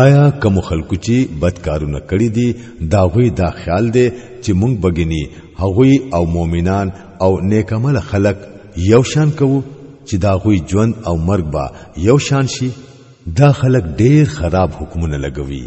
آیا کوم خلکو چې بد کارونه کړی دي دا غوي دا خیال دی چې مونږ بګینی هغوی او مؤمنان او نیکمل خلق یو شان کوو چې دا غوي ژوند او مرګ با یو شان شي دا خلک ډیر خراب حکمونه لګوي